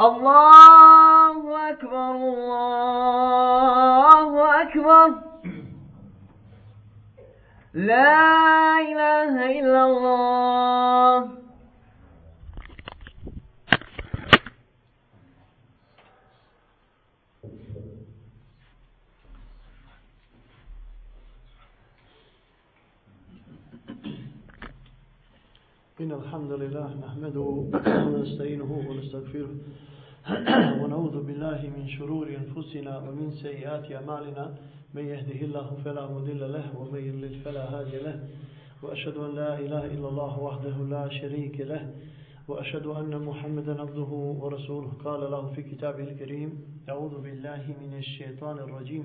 الله أكبر الله أكبر. لا إله إلا الله. إن الحمد لله نحمده ونستعينه ونستغفره ونعوذ بالله من شرور أنفسنا ومن سيئات أعمالنا. من يهده الله فلا مضل له ومن يضلل فلا هادي له. وأشهد أن لا إله إلا الله وحده لا شريك له. وأشهد أن محمدا عبده ورسوله. قال له في كتابه الكريم أعوذ بالله من الشيطان الرجيم.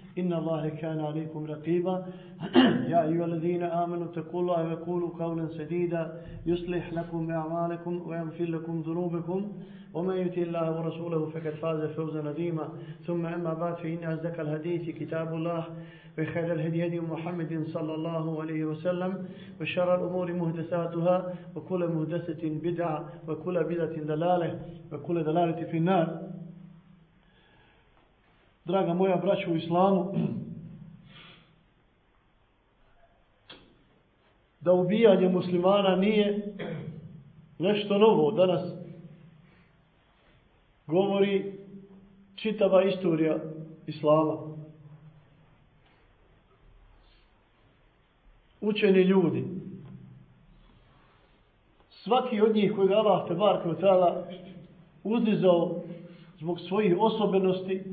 إن الله كان عليكم رقيبا. يا أيها الذين آمنوا اتقوا الله وقولوا قولا سديدا. يصلح لكم أعمالكم ويغفر لكم ذنوبكم. ومن يطع الله ورسوله فقد فاز فوزا عظيما. ثم أما بعد فإن أصدق الحديث كتاب الله وخير الهدي هدي محمد صلى الله عليه وسلم وشر الأمور مهدساتها وكل مهدسة بدعة وكل بدعة دلالة وكل دلالة في النار. Draga moja braća u islamu, da ubijanje muslimana nije nešto novo. Danas govori čitava istorija islama. Učeni ljudi. Svaki od njih kojeg Allah te bar kao zbog svojih osobenosti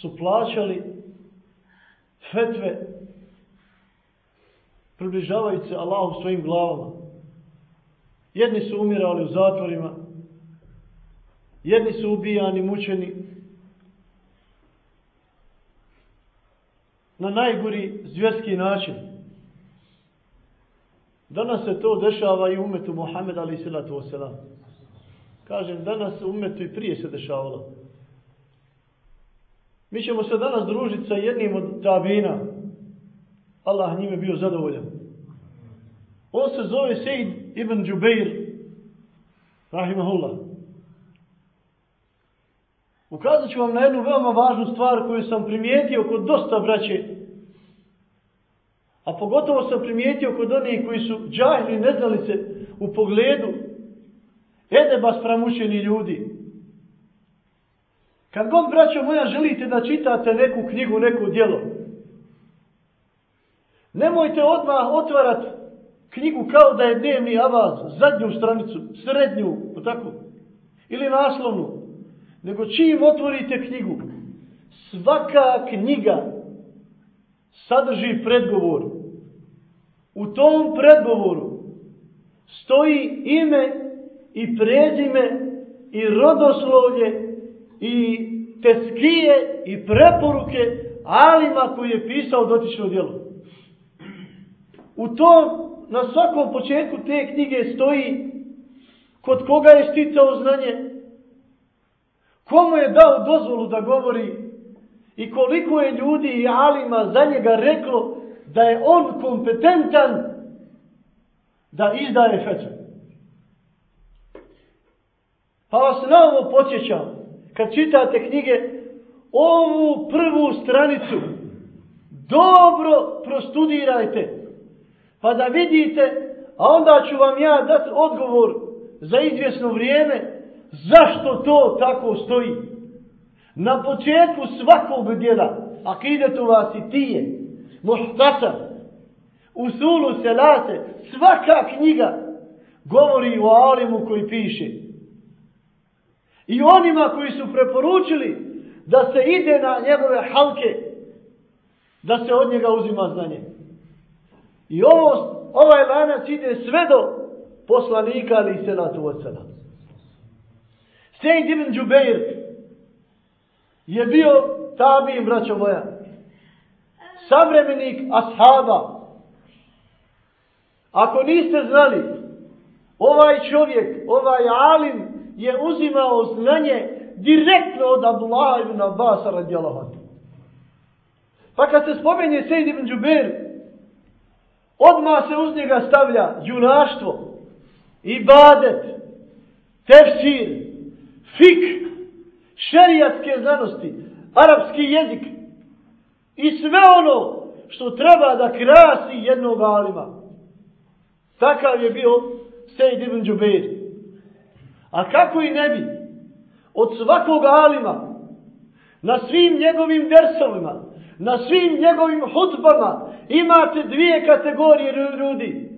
su plaćali fetve približavajući se Allahu svojim glavama. Jedni su umirali u zatvorima, jedni su ubijani, mučeni, na najgori zvjerski način. Danas se to dešava i umetu Muhammed ali salatu wasalam. Kažem, danas umetu i prije se dešavalo. Mi ćemo se danas družiti sa jednim od tabina. Allah njime bio zadovoljan. On se zove Sejid ibn Džubeir. Rahimahullah. Ukazat ću vam na jednu veoma važnu stvar koju sam primijetio kod dosta braće. A pogotovo sam primijetio kod onih koji su džahili neznalice u pogledu edeba spramućeni ljudi. Kad god, braćo moja, želite da čitate neku knjigu, neku djelo, nemojte odmah otvarat knjigu kao da je dnevni avaz, zadnju stranicu, srednju, tako, ili naslovnu, nego čim otvorite knjigu, svaka knjiga sadrži predgovor. U tom predgovoru stoji ime i prezime i rodoslovlje i teskije i preporuke alima koji je pisao dotično djelo. U tom, na svakom početku te knjige stoji kod koga je sticao znanje, komu je dao dozvolu da govori i koliko je ljudi i alima za njega reklo da je on kompetentan da izdaje fetve. Pa vas na ovo počećam kad čitate knjige, ovu prvu stranicu dobro prostudirajte. Pa da vidite, a onda ću vam ja dati odgovor za izvjesno vrijeme zašto to tako stoji. Na početku svakog djela, akidetu vas i tije, muhtasa, usulu selate, svaka knjiga govori o alimu koji piše i onima koji su preporučili da se ide na njegove halke, da se od njega uzima znanje. I ovo, ovaj lanac ide sve do poslanika ali i senatu od sada. Sejid ibn Džubeir je bio tabi, braćo moja, savremenik ashaba. Ako niste znali, Ovaj čovjek, ovaj alim je uzimao znanje direktno od Abdullah ibn Abbas radijallahu anhu. Pa kad se spomenje Sejid ibn Džubeir, odmah se uz njega stavlja junaštvo, ibadet, tefsir, fik, šerijatske znanosti, arapski jezik i sve ono što treba da krasi jednog alima. Takav je bio Sejid ibn Džubeir. A kako i ne bi od svakog alima na svim njegovim dersovima, na svim njegovim hudbama imate dvije kategorije ljudi.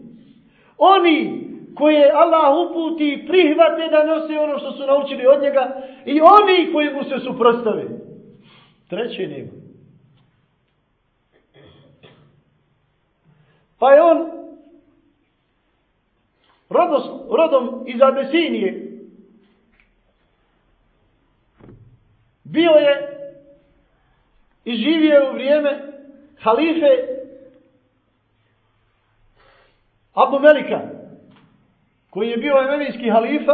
Oni koje Allah uputi i prihvate da nose ono što su naučili od njega i oni koji mu se suprostave. Treće nema. Pa je on rodos, rodom iz Abesinije bio je i živio u vrijeme halife Abu Melika koji je bio emevijski halifa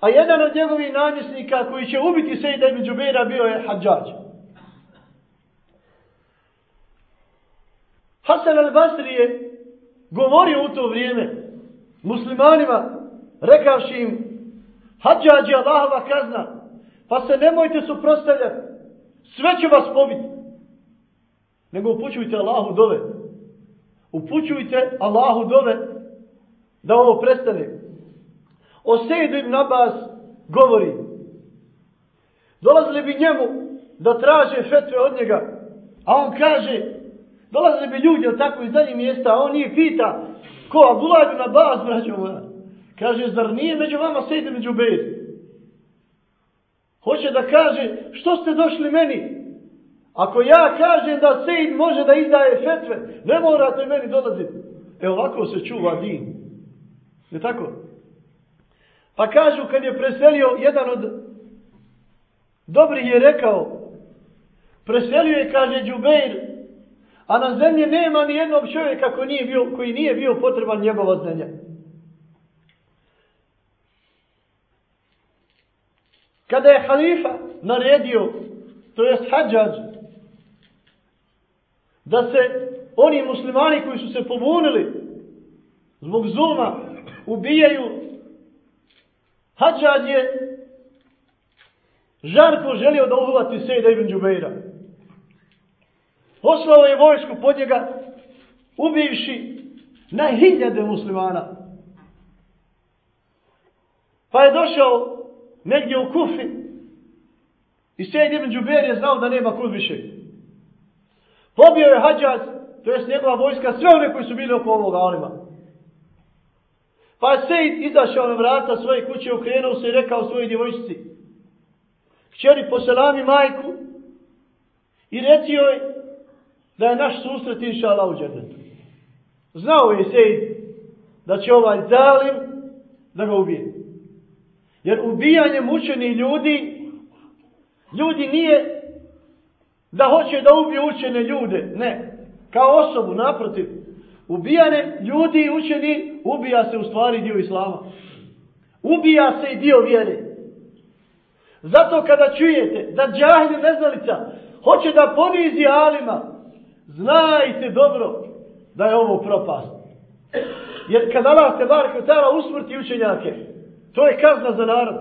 a jedan od njegovih namjesnika koji će ubiti Sejda ibn Džubeira bio je Hadžađ. Hasan al-Basri je govorio u to vrijeme muslimanima rekavši im Hadžađ je Allahova kazna pa se nemojte suprostavljati sve će vas pobiti nego upućujte Allahu dove upućujte Allahu dove da ovo prestane o Sejdu ibn Abbas govori dolazili bi njemu da traže fetve od njega a on kaže Dolazili bi ljudi od tako iz daljih mjesta, a on nije pita, ko Abdullah ibn Abbas, braćo moja. Kaže, zar nije među vama Sejdu među bed? Hoće da kaže, što ste došli meni? Ako ja kažem da sejid može da izdaje fetve, ne morate meni dolaziti. E ovako se čuva din. Je tako? Pa kažu, kad je preselio jedan od dobrih je rekao, preselio je, kaže Džubeir, A na zemlji nema ni jednog čovjeka koji nije bio, koji nije bio potreban njegova znanja. Kada je halifa naredio, to je hađađ, da se oni muslimani koji su se pobunili zbog zulma ubijaju, hađađ je žarko želio da uhvati Sejda ibn Đubeira. Poslao je vojsku pod njega, ubivši na hiljade muslimana. Pa je došao negdje u Kufi i Sejid ibn Džuber je znao da nema kud više. Pobio je hađaz, to je njegova vojska, sve one koji su bili oko ovoga alima. Pa je Sejid izašao na vrata svoje kuće, okrenuo se i rekao svojoj djevojčici, kćeri poselami majku i reci joj da je naš susret inša Allah u džernetu. Znao je Sejid da će ovaj zalim da ga ubije. Jer ubijanje mučeni ljudi, ljudi nije da hoće da ubiju učene ljude. Ne. Kao osobu, naprotiv. Ubijane ljudi i učeni ubija se u stvari dio islama. Ubija se i dio vjere. Zato kada čujete da džahil neznalica hoće da ponizi alima, znajte dobro da je ovo propast. Jer kad Allah te bar kvetala usmrti učenjake, to je kazna za narod.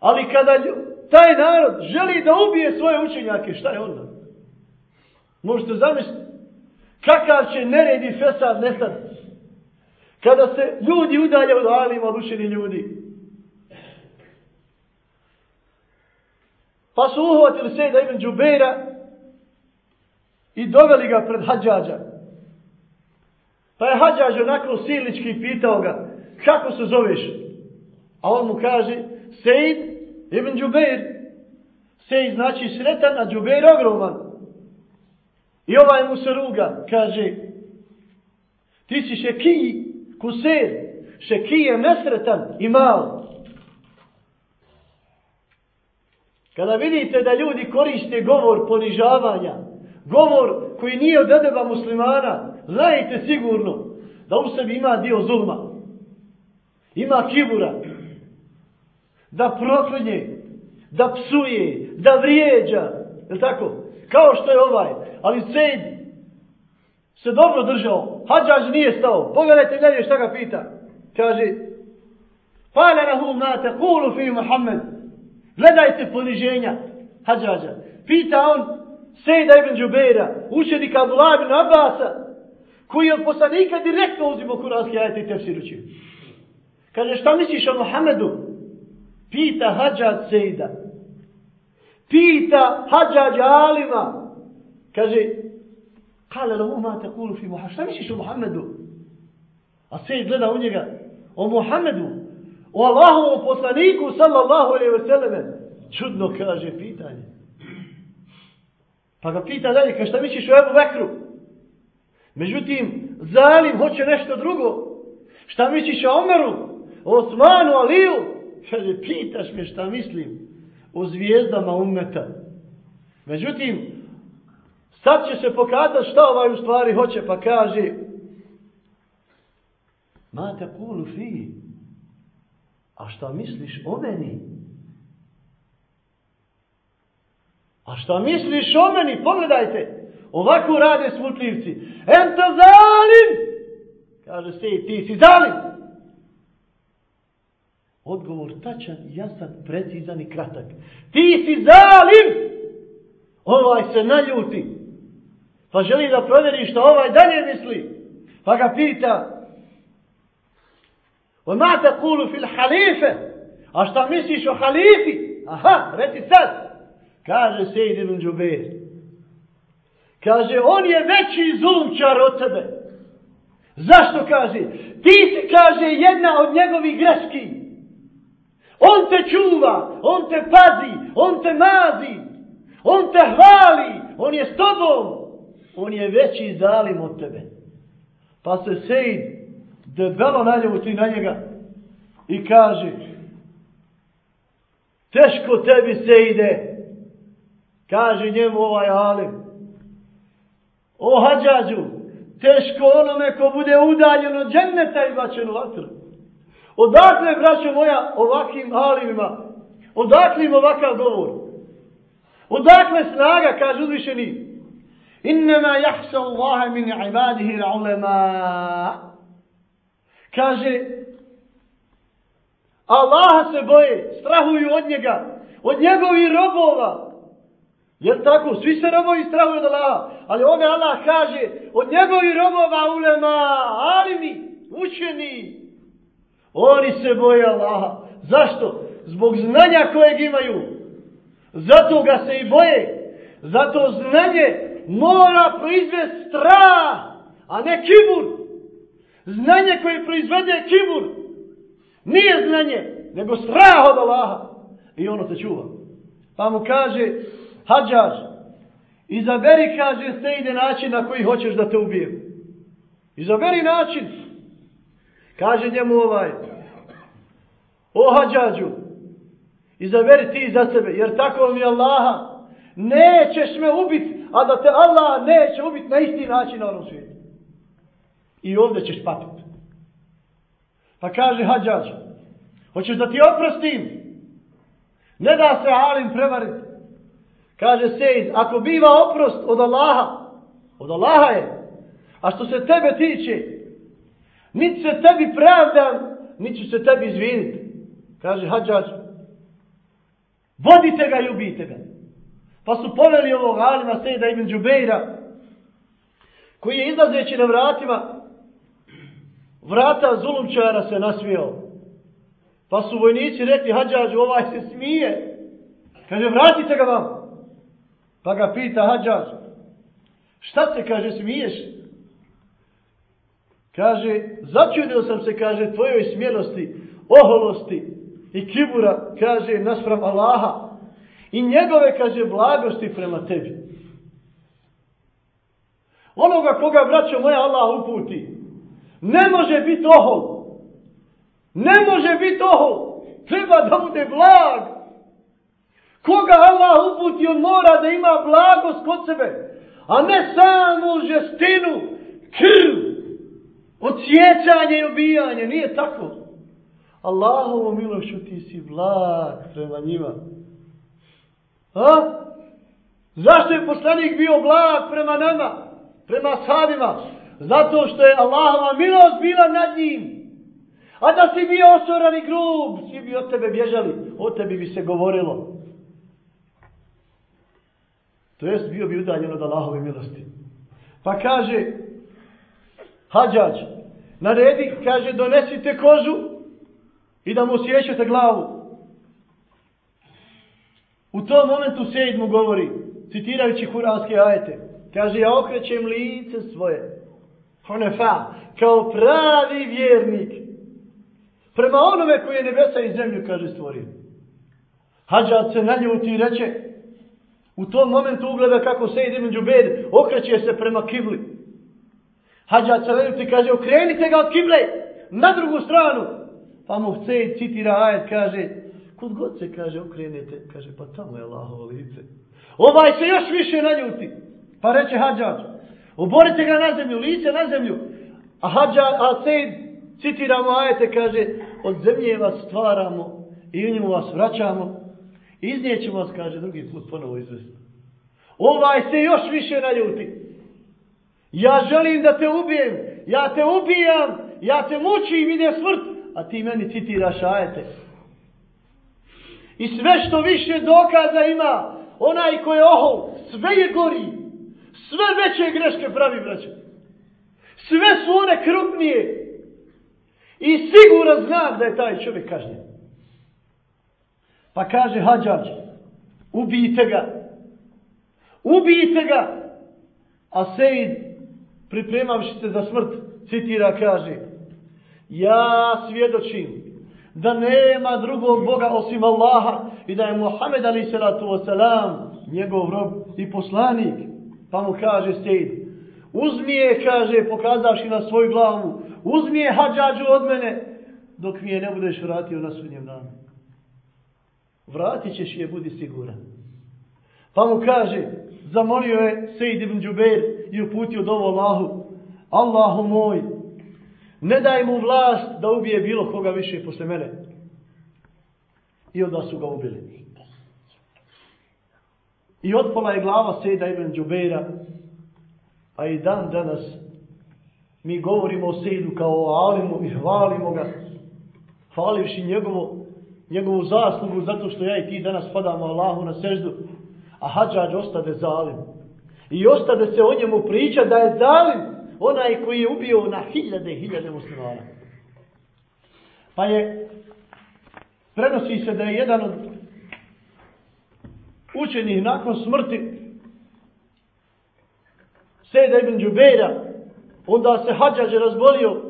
Ali kada taj narod želi da ubije svoje učenjake, šta je onda? Možete zamisliti kakav će neredi fesad nestati. Kada se ljudi udalje od alima, od učeni ljudi. Pa su uhvatili Sejda ibn Đubeira i doveli ga pred hađađa. Pa je hađađ onako silnički pitao ga, kako se zoveš? A on mu kaže, Sejid ibn Džubeir. Sejid znači sretan, a Džubeir ogroman. I ovaj mu se ruga, kaže, ti si šekiji, kusir, šekiji je nesretan i mal. Kada vidite da ljudi koriste govor ponižavanja, govor koji nije od edeba muslimana, znajte sigurno da u sebi ima dio zulma, ima kibura, da proklinje, da psuje, da vrijeđa, je tako? Kao što je ovaj, ali Sejd se dobro držao, hađaž nije stao, pogledajte dalje šta ga pita, kaže, Fale rahu ma te kulu fi Muhammed, gledajte poniženja hađađa, pita on Sejda ibn Džubeira, učenika Abdullah ibn Abbasa, koji je od poslanika direktno uzimo kuranski ajete i tefsir učio. Kaže, šta misliš o Muhammedu? Pita Hadžad Sejda. Pita Hadžad Alima. Kaže, kale la ma te kulu fi Muhammedu. Šta misliš o Muhammedu? A Sejd gleda u njega. O Muhammedu. O Allahovom poslaniku sallallahu alaihi ve sallam. Čudno kaže pitanje. Pa ga pita dalje, kaže, šta misliš o Ebu Bekru? Međutim, Zalim hoće nešto drugo. Šta misliš o Omeru? Osmanu, Aliju? Kaže, pitaš me šta mislim o zvijezdama umeta. Međutim, sad će se pokazati šta ovaj u stvari hoće, pa kaže, Mate kulu fi, a šta misliš o meni? A šta misliš o meni? Pogledajte. Ovako rade smutljivci. Enta zalim! Kaže se ti si zalim! Odgovor tačan, jasan, precizan i kratak. Ti si zalim! Ovaj se naljuti. Pa želi da provjeri što ovaj dalje misli. Pa ga pita. O te kulu fil halife. A šta misliš o halifi? Aha, reci sad. Kaže Sejid ibn Džubeir. Kaže, on je veći zulumčar od tebe. Zašto kaže? Ti si, kaže, jedna od njegovih greških. On te čuva, on te pazi, on te mazi, on te hvali, on je s tobom. On je veći zalim od tebe. Pa se Sejid debelo naljuti na njega i kaže, teško tebi se ide, kaže njemu ovaj alim, O hađađu, teško onome ko bude udaljen od dženneta i bačen u vatru. Odakle, braćo moja, ovakvim alimima, odakle im ovakav govor? Odakle snaga, kaže uzvišeni, innama jahsa Allahe min ibadihi ulema. Kaže, Allaha se boje, strahuju od njega, od njegovih robova, Jer tako, svi se robovi strahuju od Allaha. Ali ovdje Allah kaže, od njegovih robova ulema, alimi, učeni, oni se boje Allaha. Zašto? Zbog znanja kojeg imaju. Zato ga se i boje. Zato znanje mora proizvesti strah, a ne kibur. Znanje koje proizvede kibur nije znanje, nego strah od Allaha. I ono se čuva. Pa mu kaže, hađaž, izaberi, kaže, se ide način na koji hoćeš da te ubijem. Izaberi način. Kaže njemu ovaj, o hađađu, izaberi ti za sebe, jer tako mi Allaha, nećeš me ubiti, a da te Allah neće ubiti na isti način na onom svijetu. I ovdje ćeš patiti. Pa kaže hađađ, hoćeš da ti oprostim? Ne da se Alim prevariti. Kaže Sejid, ako biva oprost od Allaha, od Allaha je. A što se tebe tiče, niti se tebi pravdam, niti ću se tebi izviniti. Kaže hađač, vodite ga i ubijte ga. Pa su poveli ovog Alima Sejda ibn Džubeira, koji je izlazeći na vratima, vrata zulumčara se nasmijao. Pa su vojnici rekli, hađađu, ovaj se smije. Kaže, vratite ga vam. Pa ga pita hađar, šta se kaže smiješ? Kaže, začudio sam se, kaže, tvojoj smjelosti, oholosti i kibura, kaže, naspram Allaha i njegove, kaže, blagosti prema tebi. Onoga koga, braćo moja, Allah uputi, ne može biti ohol. Ne može biti ohol. Treba da bude blag. Koga Allah uputi, on mora da ima blagost kod sebe. A ne samo žestinu, krv, od i ubijanje, nije tako. Allahovo milošću ti si blag prema njima. A? Zašto je poslanik bio blag prema nama? Prema sadima? Zato što je Allahova milost bila nad njim. A da si bio osoran i grub, svi bi od tebe bježali, od tebi bi se govorilo. To jest bio bi udaljen od Allahove milosti. Pa kaže, hađađ, naredi, kaže, donesite kožu i da mu osjećate glavu. U tom momentu Sejid mu govori, citirajući kuranske ajete, kaže, ja okrećem lice svoje, Hanefa, kao pravi vjernik, prema onome koji je nebesa i zemlju, kaže, stvorio. Hadžad se naljuti i reče, u tom momentu ugleda kako Sejid ide među okreće se prema kibli. Hadža se kaže, okrenite ga od kible, na drugu stranu. Pa mu Sejid citira ajet, kaže, kud god se kaže, okrenete, kaže, pa tamo je Allahovo lice. Ovaj se još više naljuti. Pa reče Hadžač, oborite ga na zemlju, lice na zemlju. A Hadža, a Sejid citiramo ajete, kaže, od zemlje vas stvaramo i u njemu vas vraćamo. Iz nje ćemo vas, kaže, drugi put ponovo izvesti. Ovaj se još više naljuti. Ja želim da te ubijem. Ja te ubijam. Ja te mučim, ide smrt. A ti meni citiraš ajete. I sve što više dokaza ima, onaj ko je ohol, sve je gori. Sve veće greške pravi, braće. Sve su one krupnije. I sigurno znam da je taj čovjek kažnjen. Pa kaže Hadžađ, ubijte ga. Ubijte ga. A Sejid, pripremavši se za smrt, citira, kaže, ja svjedočim da nema drugog Boga osim Allaha i da je Muhammed ali salatu wasalam njegov rob i poslanik. Pa mu kaže Sejid, uzmi je, kaže, pokazavši na svoju glavu, uzmi je hađađu od mene, dok mi je ne budeš vratio na sudnjem danu. Vratit ćeš je, budi siguran. Pa mu kaže, zamolio je Sejid ibn Đubeir i uputio dovo Allahu, Allahu moj, ne daj mu vlast da ubije bilo koga više posle mene. I onda su ga ubili. I otpala je glava Sejda ibn Đubeira, a i dan danas mi govorimo o Sejdu kao o Alimu i hvalimo ga, hvalivši njegovo, njegovu zaslugu zato što ja i ti danas padamo Allahu na seždu, a hađađ ostade zalim. I ostade se o njemu priča da je zalim onaj koji je ubio na hiljade i hiljade muslimana. Pa je, prenosi se da je jedan od učenih nakon smrti Sejda ibn Đubeira, onda se hađađe razbolio,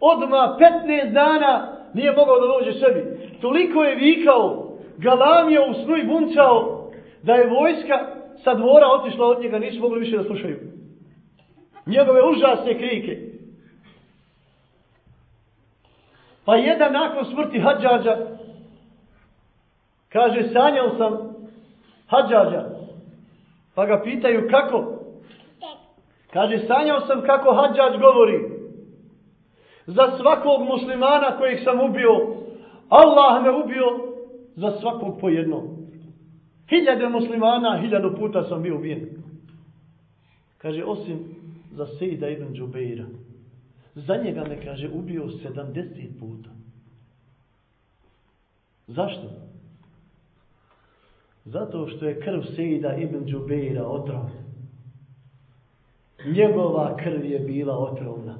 odma 15 dana nije mogao da dođe sebi. Toliko je vikao, galamio u snu i buncao, da je vojska sa dvora otišla od njega, nisu mogli više da slušaju. Njegove užasne krike. Pa jedan nakon smrti Hadžađa, kaže, sanjao sam Hadžađa. Pa ga pitaju kako? Kaže, sanjao sam kako Hadžađ govori. Za svakog muslimana kojeg sam ubio, Allah me ubio za svakog po jednom. Hiljade muslimana, hiljadu puta sam bio ubijen. Kaže, osim za Sejda ibn Džubeira. Za njega me, kaže, ubio 70 puta. Zašto? Zato što je krv Sejda ibn Džubeira otrovna. Njegova krv je bila otrovna.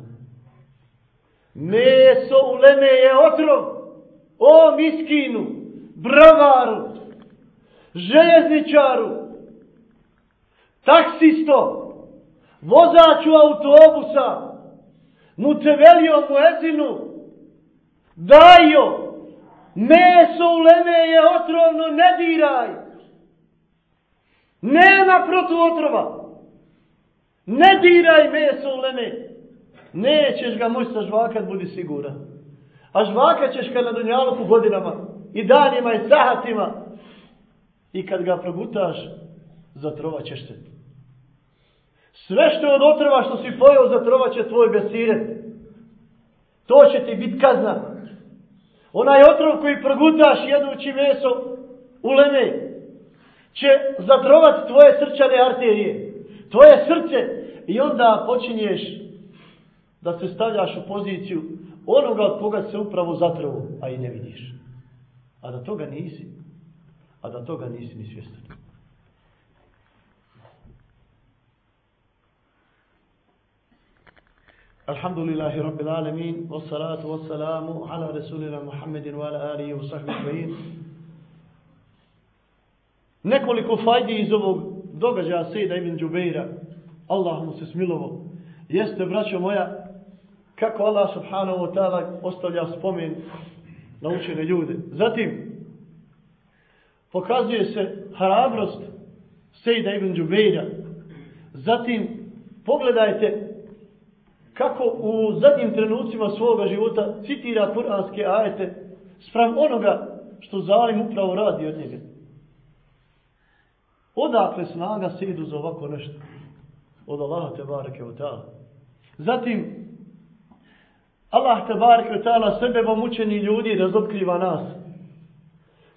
Meso u leme je otrov. O miskinu, bravaru, željezničaru, taksisto, vozaču autobusa, mutevelio muezinu, dajo, meso u leme je otrovno, ne diraj. Nema protu otrova. Ne diraj meso u leme. Nećeš ga moći sažvakat, budi siguran. A žvakat ćeš ga na dunjaluku godinama i danima i sahatima. I kad ga progutaš, zatrovat ćeš se. Sve što je od otrova što si pojao, zatrovat će tvoj besiret. To će ti biti kazna. Onaj otrov koji progutaš jedući meso u leme će zatrovati tvoje srčane arterije. Tvoje srce. I onda počinješ da se stavljaš u poziciju onoga od koga se upravo zatrovo, a i ne vidiš. A da toga nisi A da toga nisi ni svjestan. الحمد لله رب العالمين والصلاة والسلام على رسولنا محمد وعلى آله وصحبه أجمعين Nekoliko fajdi iz ovog događaja Sejda ibn Džubeira, Allah mu se smilovo, jeste, braćo moja, kako Allah subhanahu wa ta'ala ostavlja spomen na učene ljude. Zatim, pokazuje se hrabrost Sejda ibn Džubeira. Zatim, pogledajte kako u zadnjim trenucima svoga života citira kuranske ajete sprem onoga što zalim upravo radi od njega. Odakle snaga se idu za ovako nešto? Od Allaha te bareke u ta'ala. Zatim, Allah te bareke u ta'ala sebebom učeni ljudi razotkriva nas.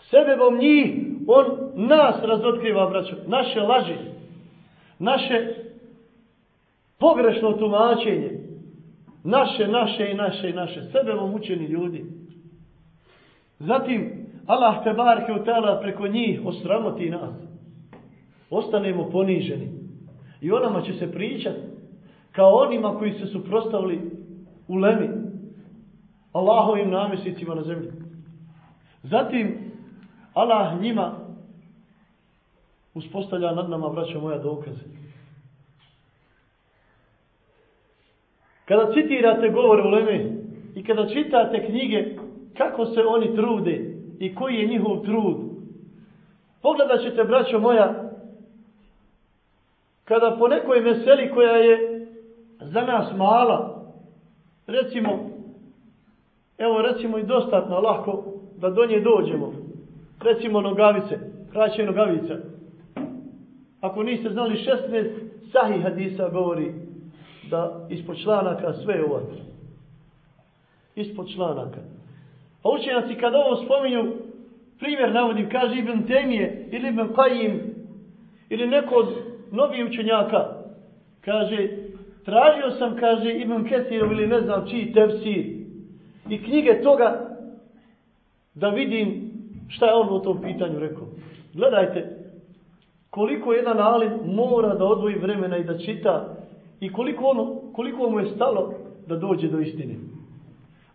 Sebebom njih, on nas razotkriva, braćo. Naše laži, naše pogrešno tumačenje, Naše, naše i naše i naše. Sebe vam učeni ljudi. Zatim, Allah te barke utala preko njih osramoti nas. Ostanemo poniženi. I onama će se pričat kao onima koji se suprostavili u lemi. Allahovim namjesnicima na zemlji. Zatim, Allah njima uspostavlja nad nama, braćo moja, dokaze. Kada citirate govore u Leme i kada čitate knjige kako se oni trude i koji je njihov trud, pogledat ćete, braćo moja, kada po nekoj meseli koja je za nas mala, recimo, evo recimo i dostatno lako da do nje dođemo, recimo nogavice, kraće nogavica. Ako niste znali 16 sahih hadisa govori da ispod članaka sve je uvatre. Ispod članaka. A učenjaci kad ovo spominju, primjer navodim, kaže Ibn Temije ili Ibn Qajim ili neko od novih učenjaka, kaže, tražio sam, kaže Ibn Kesirov ili ne znam čiji tefsir i knjige toga da vidim šta je on o tom pitanju rekao. Gledajte, koliko jedan alim mora da odvoji vremena i da čita i koliko, ono, koliko mu je stalo da dođe do istine.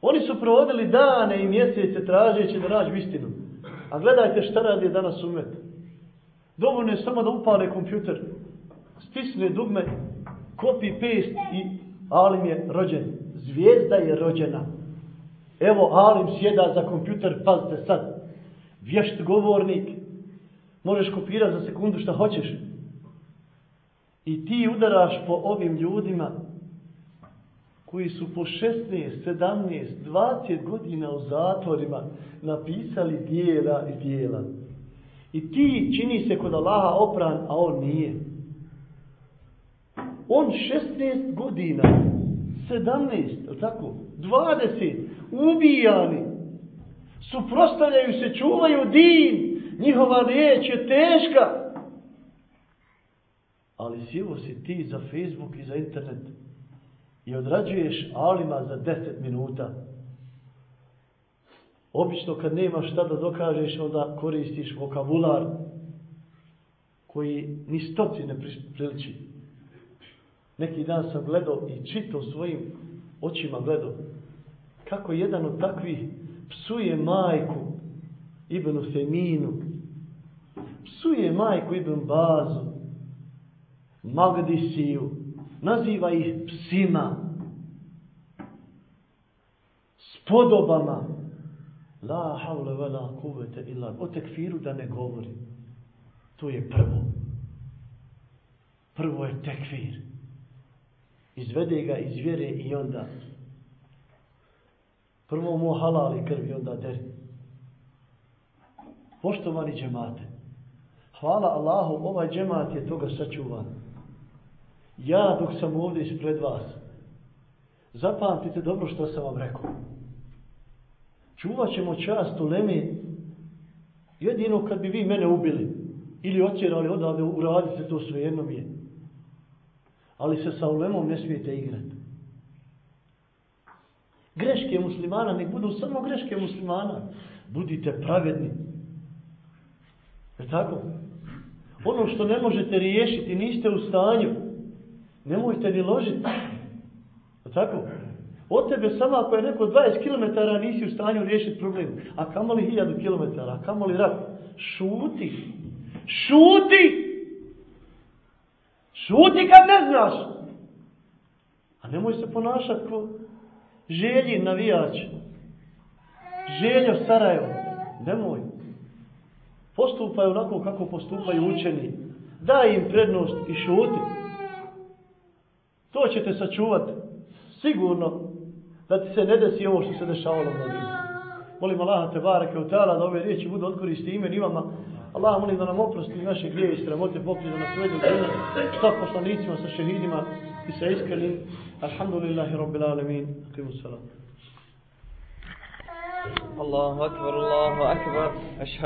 Oni su provodili dane i mjesece tražeći da nađu istinu. A gledajte šta radi danas umet. Dovoljno je samo da upale kompjuter, stisne dugme, copy paste i Alim je rođen. Zvijezda je rođena. Evo Alim sjeda za kompjuter, pazite sad. Vješt govornik. Možeš kopirati za sekundu šta hoćeš. I ti udaraš po ovim ljudima koji su po 16, 17, 20 godina u zatvorima napisali dijela i dijela. I ti čini se kod Allaha opran, a on nije. On 16 godina, 17, tako, 20, ubijani, suprostavljaju se, čuvaju din, njihova riječ je teška, ali sjevo si ti za Facebook i za internet i odrađuješ alima za 10 minuta. Obično kad nemaš šta da dokažeš, onda koristiš vokabular koji ni stoci ne priliči. Neki dan sam gledao i čitao svojim očima gledao kako jedan od takvih psuje majku Ibnu Feminu, psuje majku Ibnu Bazu, Magdisiju, naziva ih psima, spodobama, la havle vela kuvete illa, o tekfiru da ne govori. To je prvo. Prvo je tekfir. Izvede ga iz vjere i onda prvo mu halali krvi, onda deri. Poštovani džemate, hvala Allahu, ovaj džemat je toga sačuvan ja dok sam ovdje ispred vas, Zapamtite dobro što sam vam rekao. Čuvat ćemo čast u Lemi, jedino kad bi vi mene ubili ili otjerali odavde, uradite to sve jedno mi je. Ali se sa ulemom ne smijete igrati. Greške muslimana, nek budu samo greške muslimana. Budite pravedni. Je tako? Ono što ne možete riješiti, niste u stanju. Nemojte ni ložiti. Je tako? Od tebe samo ako je neko 20 km nisi u stanju riješiti problem. A kamoli 1000 km, a kamoli rak. Šuti. Šuti! Šuti kad ne znaš. A nemoj se ponašati ko želji navijač. Željo Sarajevo. Nemoj. Postupaj onako kako postupaju učeni. Daj im prednost i šuti. To ćete sačuvati. Sigurno da ti se ne desi ovo što se dešavalo mnogima. Molim Allah te barake u tala da ove riječi budu odkoristi imen i vama. Allah molim da nam oprosti naše grije i sramote pokrije da nas uvede u džene sa poslanicima, sa šehidima يسعيد كليم. الحمد لله رب العالمين. أقيموا السلام الله أكبر الله أكبر. أشهد